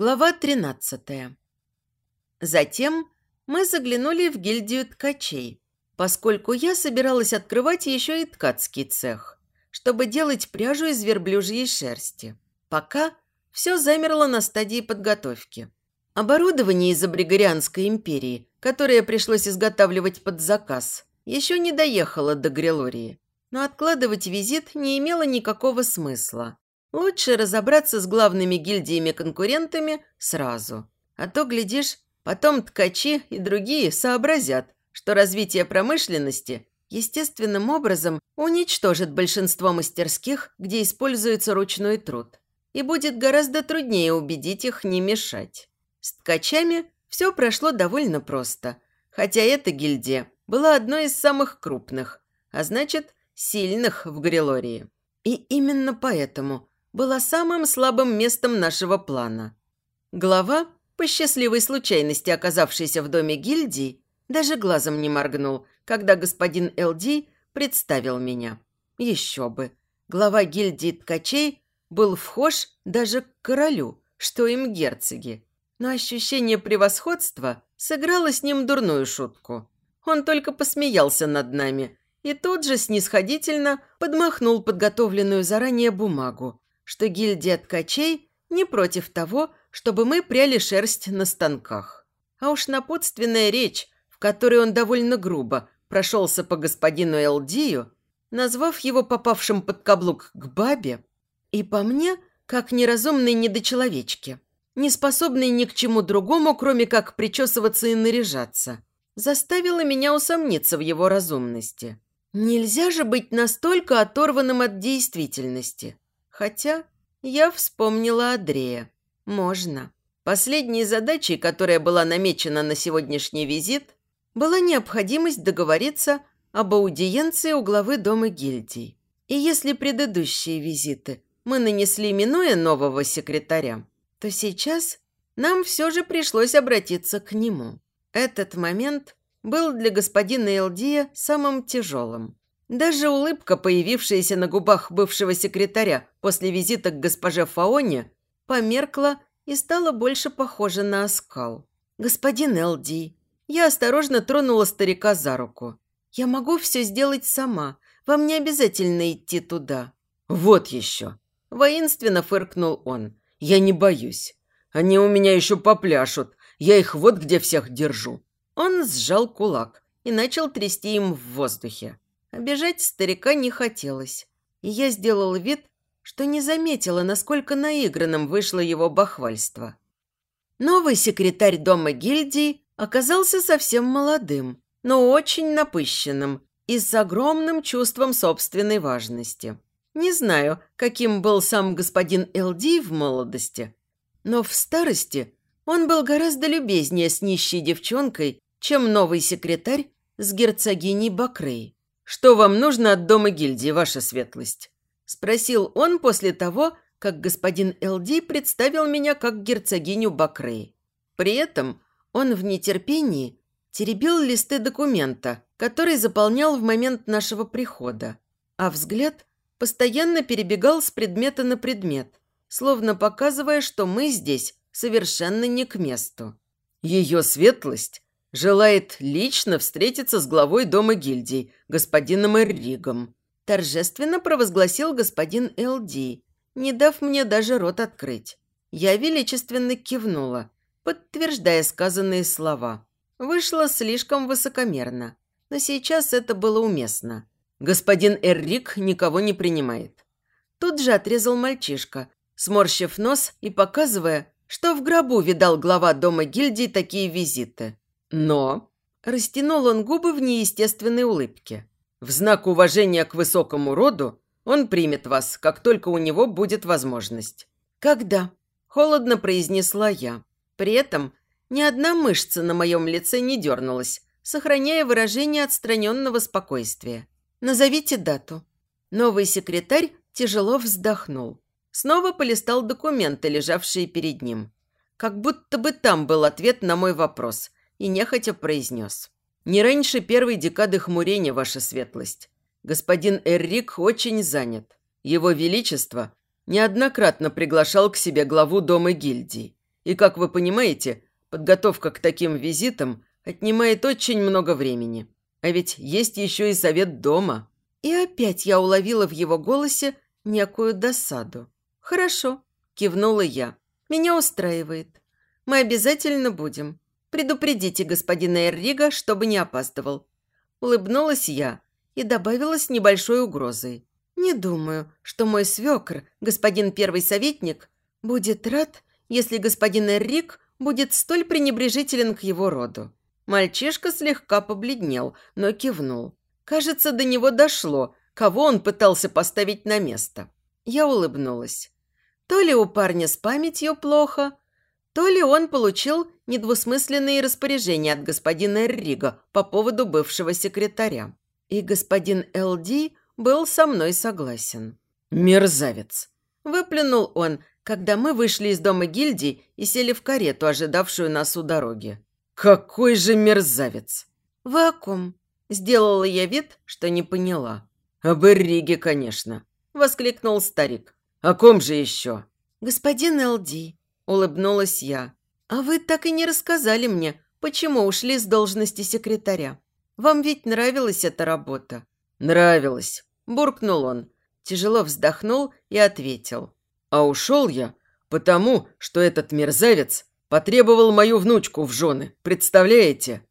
Глава 13. Затем мы заглянули в гильдию ткачей, поскольку я собиралась открывать еще и ткацкий цех, чтобы делать пряжу из верблюжьей шерсти. Пока все замерло на стадии подготовки. Оборудование из Абригорианской империи, которое пришлось изготавливать под заказ, еще не доехало до Грелории, но откладывать визит не имело никакого смысла. Лучше разобраться с главными гильдиями-конкурентами сразу. А то, глядишь, потом ткачи и другие сообразят, что развитие промышленности естественным образом уничтожит большинство мастерских, где используется ручной труд. И будет гораздо труднее убедить их не мешать. С ткачами все прошло довольно просто, хотя эта гильдия была одной из самых крупных, а значит, сильных в Грилории. И именно поэтому была самым слабым местом нашего плана. Глава, по счастливой случайности оказавшийся в доме гильдии, даже глазом не моргнул, когда господин ЛД представил меня. Еще бы. Глава гильдии ткачей был вхож даже к королю, что им герцоги. Но ощущение превосходства сыграло с ним дурную шутку. Он только посмеялся над нами и тут же снисходительно подмахнул подготовленную заранее бумагу, что гильдия ткачей не против того, чтобы мы пряли шерсть на станках. А уж напутственная речь, в которой он довольно грубо прошелся по господину Элдию, назвав его попавшим под каблук к бабе, и по мне, как неразумной недочеловечке, не способной ни к чему другому, кроме как причесываться и наряжаться, заставила меня усомниться в его разумности. Нельзя же быть настолько оторванным от действительности. Хотя я вспомнила Андрея. Можно. Последней задачей, которая была намечена на сегодняшний визит, была необходимость договориться об аудиенции у главы дома гильдий. И если предыдущие визиты мы нанесли, минуя нового секретаря, то сейчас нам все же пришлось обратиться к нему. Этот момент был для господина Элдия самым тяжелым. Даже улыбка, появившаяся на губах бывшего секретаря после визита к госпоже Фаоне, померкла и стала больше похожа на оскал. «Господин Элди, я осторожно тронула старика за руку. Я могу все сделать сама. Вам не обязательно идти туда». «Вот еще!» – воинственно фыркнул он. «Я не боюсь. Они у меня еще попляшут. Я их вот где всех держу». Он сжал кулак и начал трясти им в воздухе. Обижать старика не хотелось, и я сделал вид, что не заметила, насколько наигранным вышло его бахвальство. Новый секретарь дома гильдии оказался совсем молодым, но очень напыщенным и с огромным чувством собственной важности. Не знаю, каким был сам господин Элди в молодости, но в старости он был гораздо любезнее с нищей девчонкой, чем новый секретарь с герцогиней Бакрей. «Что вам нужно от дома гильдии, ваша светлость?» – спросил он после того, как господин Элди представил меня как герцогиню Бакрей. При этом он в нетерпении теребил листы документа, который заполнял в момент нашего прихода, а взгляд постоянно перебегал с предмета на предмет, словно показывая, что мы здесь совершенно не к месту. Ее светлость Желает лично встретиться с главой дома гильдий, господином Эрригом. Торжественно провозгласил господин Элди, не дав мне даже рот открыть. Я величественно кивнула, подтверждая сказанные слова. Вышло слишком высокомерно, но сейчас это было уместно. Господин Эррик никого не принимает. Тут же отрезал мальчишка, сморщив нос и показывая, что в гробу видал глава дома гильдии такие визиты. Но растянул он губы в неестественной улыбке. В знак уважения к высокому роду он примет вас, как только у него будет возможность. «Когда?» – холодно произнесла я. При этом ни одна мышца на моем лице не дернулась, сохраняя выражение отстраненного спокойствия. «Назовите дату». Новый секретарь тяжело вздохнул. Снова полистал документы, лежавшие перед ним. Как будто бы там был ответ на мой вопрос – и нехотя произнес. «Не раньше первой декады хмурения, ваша светлость. Господин Эррик очень занят. Его Величество неоднократно приглашал к себе главу Дома гильдии, И, как вы понимаете, подготовка к таким визитам отнимает очень много времени. А ведь есть еще и совет дома». И опять я уловила в его голосе некую досаду. «Хорошо», – кивнула я. «Меня устраивает. Мы обязательно будем. Предупредите господина Эррига, чтобы не опаздывал». Улыбнулась я и добавила с небольшой угрозой. «Не думаю, что мой свекр, господин первый советник, будет рад, если господин Эррик будет столь пренебрежителен к его роду». Мальчишка слегка побледнел, но кивнул. Кажется, до него дошло, кого он пытался поставить на место. Я улыбнулась. То ли у парня с памятью плохо, то ли он получил недвусмысленные распоряжения от господина Эррига по поводу бывшего секретаря. И господин Л.Д. был со мной согласен. «Мерзавец!» – выплюнул он, когда мы вышли из дома гильдии и сели в карету, ожидавшую нас у дороги. «Какой же мерзавец!» «Вы о ком?» Сделала я вид, что не поняла. «Об Эрриге, конечно», – воскликнул старик. «О ком же еще?» «Господин Элди», – улыбнулась я. «А вы так и не рассказали мне, почему ушли с должности секретаря. Вам ведь нравилась эта работа?» «Нравилась», – буркнул он. Тяжело вздохнул и ответил. «А ушел я, потому что этот мерзавец Потребовал мою внучку в жены, представляете?»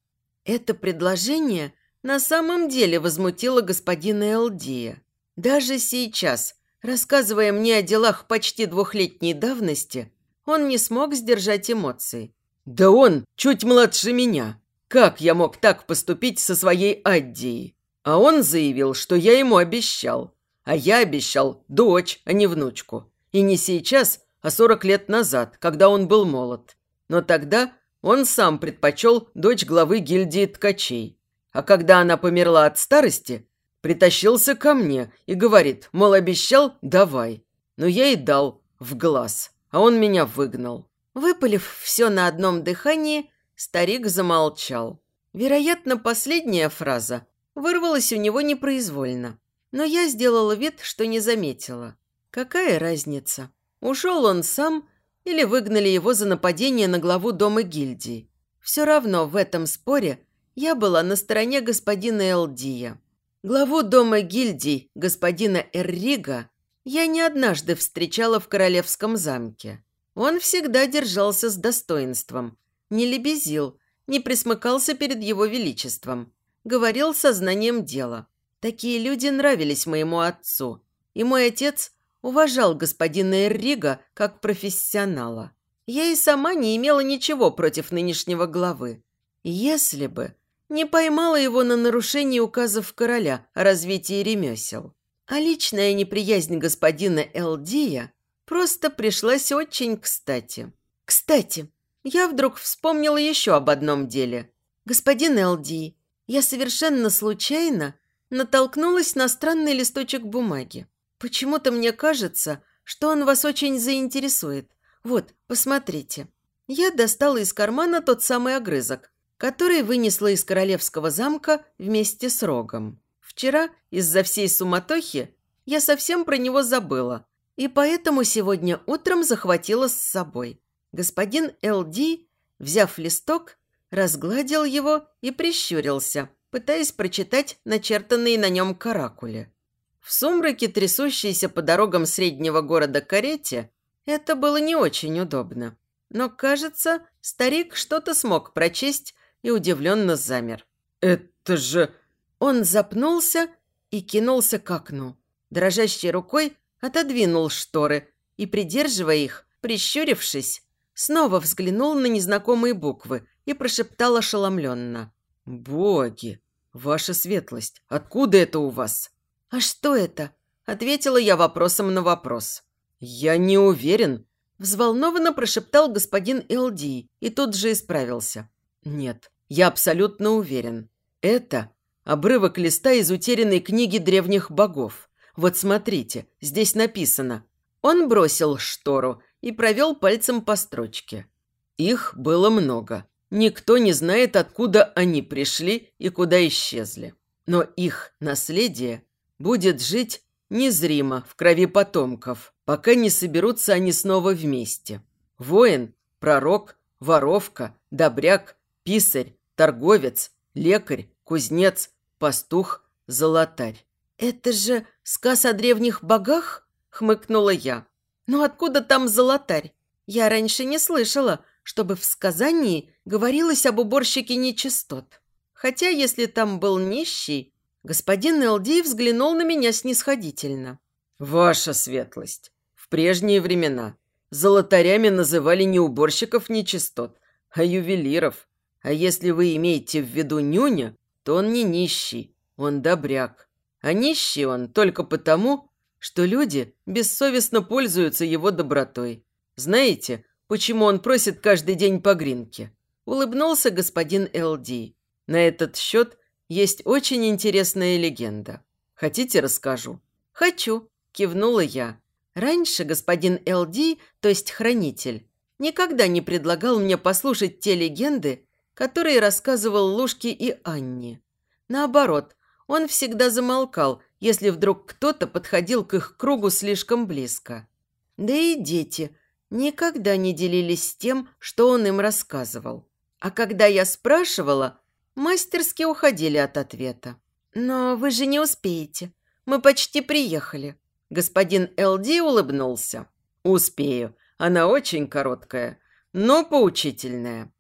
Это предложение на самом деле возмутило господина Элдия. Даже сейчас, рассказывая мне о делах почти двухлетней давности, он не смог сдержать эмоции. «Да он чуть младше меня. Как я мог так поступить со своей Аддией? А он заявил, что я ему обещал. А я обещал дочь, а не внучку. И не сейчас, а сорок лет назад, когда он был молод. Но тогда он сам предпочел дочь главы гильдии ткачей. А когда она померла от старости, притащился ко мне и говорит, мол, обещал, давай. Но я и дал в глаз, а он меня выгнал. Выпалив все на одном дыхании, старик замолчал. Вероятно, последняя фраза вырвалась у него непроизвольно. Но я сделала вид, что не заметила. Какая разница? Ушел он сам или выгнали его за нападение на главу дома гильдии. Все равно в этом споре я была на стороне господина Элдия. Главу дома гильдий, господина Эррига, я не однажды встречала в королевском замке. Он всегда держался с достоинством, не лебезил, не присмыкался перед его величеством, говорил со знанием дела. Такие люди нравились моему отцу, и мой отец уважал господина Эррига как профессионала. Я и сама не имела ничего против нынешнего главы. Если бы не поймала его на нарушении указов короля о развитии ремесел. А личная неприязнь господина Элдия просто пришлась очень кстати. Кстати, я вдруг вспомнила еще об одном деле. Господин Элди, я совершенно случайно натолкнулась на странный листочек бумаги. Почему-то мне кажется, что он вас очень заинтересует. Вот, посмотрите. Я достала из кармана тот самый огрызок, который вынесла из королевского замка вместе с рогом. Вчера, из-за всей суматохи, я совсем про него забыла, и поэтому сегодня утром захватила с собой. Господин Л.Д., взяв листок, разгладил его и прищурился, пытаясь прочитать начертанные на нем каракули. В сумраке, трясущейся по дорогам среднего города карете, это было не очень удобно. Но, кажется, старик что-то смог прочесть и удивленно замер. «Это же...» Он запнулся и кинулся к окну. Дрожащей рукой отодвинул шторы и, придерживая их, прищурившись, снова взглянул на незнакомые буквы и прошептал ошеломленно. «Боги! Ваша светлость! Откуда это у вас?» «А что это?» – ответила я вопросом на вопрос. «Я не уверен», – взволнованно прошептал господин Элди и тут же исправился. «Нет, я абсолютно уверен. Это обрывок листа из утерянной книги древних богов. Вот смотрите, здесь написано». Он бросил штору и провел пальцем по строчке. Их было много. Никто не знает, откуда они пришли и куда исчезли. Но их наследие будет жить незримо в крови потомков, пока не соберутся они снова вместе. Воин, пророк, воровка, добряк, писарь, торговец, лекарь, кузнец, пастух, золотарь. «Это же сказ о древних богах?» – хмыкнула я. «Но откуда там золотарь? Я раньше не слышала, чтобы в сказании говорилось об уборщике нечистот. Хотя, если там был нищий, господин Элдей взглянул на меня снисходительно. «Ваша светлость, в прежние времена золотарями называли не уборщиков нечистот, а ювелиров. А если вы имеете в виду нюня, он не нищий, он добряк. А нищий он только потому, что люди бессовестно пользуются его добротой. Знаете, почему он просит каждый день по гринке?» Улыбнулся господин Элди. На этот счет есть очень интересная легенда. Хотите, расскажу? Хочу, кивнула я. Раньше господин Элди, то есть хранитель, никогда не предлагал мне послушать те легенды, которые рассказывал Лушке и Анне. Наоборот, он всегда замолкал, если вдруг кто-то подходил к их кругу слишком близко. Да и дети никогда не делились тем, что он им рассказывал. А когда я спрашивала, мастерски уходили от ответа. «Но вы же не успеете. Мы почти приехали». Господин Элди улыбнулся. «Успею. Она очень короткая, но поучительная.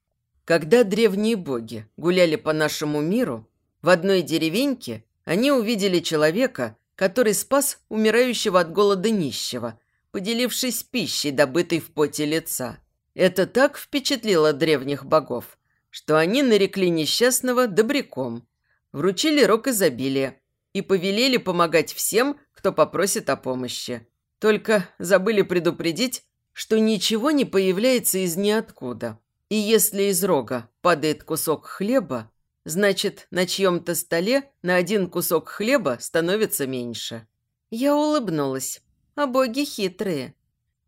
Когда древние боги гуляли по нашему миру, в одной деревеньке они увидели человека, который спас умирающего от голода нищего, поделившись пищей, добытой в поте лица. Это так впечатлило древних богов, что они нарекли несчастного добряком, вручили рог изобилия и повелели помогать всем, кто попросит о помощи. Только забыли предупредить, что ничего не появляется из ниоткуда. И если из рога падает кусок хлеба, значит, на чьем-то столе на один кусок хлеба становится меньше. Я улыбнулась. А боги хитрые.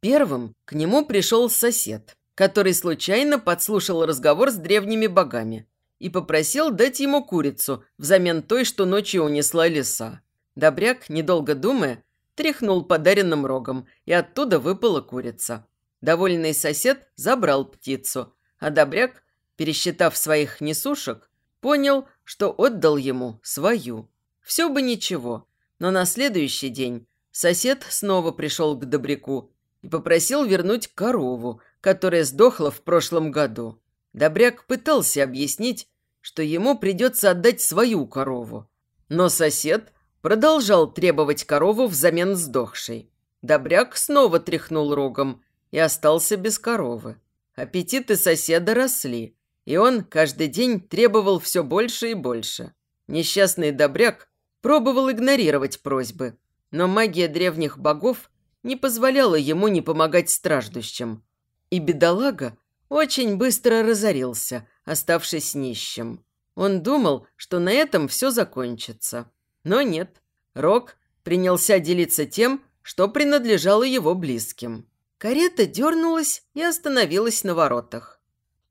Первым к нему пришел сосед, который случайно подслушал разговор с древними богами и попросил дать ему курицу взамен той, что ночью унесла лиса. Добряк, недолго думая, тряхнул подаренным рогом, и оттуда выпала курица. Довольный сосед забрал птицу, а Добряк, пересчитав своих несушек, понял, что отдал ему свою. Все бы ничего, но на следующий день сосед снова пришел к Добряку и попросил вернуть корову, которая сдохла в прошлом году. Добряк пытался объяснить, что ему придется отдать свою корову. Но сосед продолжал требовать корову взамен сдохшей. Добряк снова тряхнул рогом и остался без коровы. Аппетиты соседа росли, и он каждый день требовал все больше и больше. Несчастный Добряк пробовал игнорировать просьбы, но магия древних богов не позволяла ему не помогать страждущим. И бедолага очень быстро разорился, оставшись нищим. Он думал, что на этом все закончится. Но нет. Рок принялся делиться тем, что принадлежало его близким. Карета дернулась и остановилась на воротах.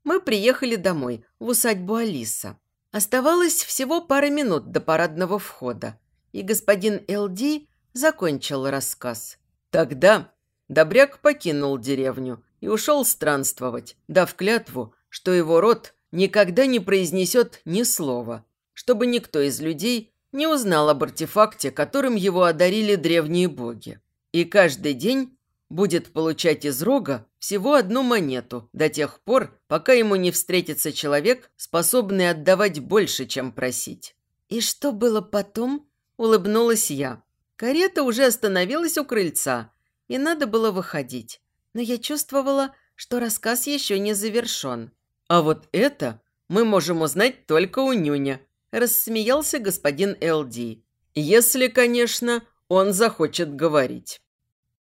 Мы приехали домой, в усадьбу Алиса. Оставалось всего пара минут до парадного входа, и господин Элди закончил рассказ. Тогда Добряк покинул деревню и ушел странствовать, дав клятву, что его род никогда не произнесет ни слова, чтобы никто из людей не узнал об артефакте, которым его одарили древние боги. И каждый день будет получать из рога всего одну монету до тех пор, пока ему не встретится человек, способный отдавать больше, чем просить. «И что было потом?» – улыбнулась я. Карета уже остановилась у крыльца, и надо было выходить. Но я чувствовала, что рассказ еще не завершен. «А вот это мы можем узнать только у Нюня», – рассмеялся господин Элди. «Если, конечно, он захочет говорить».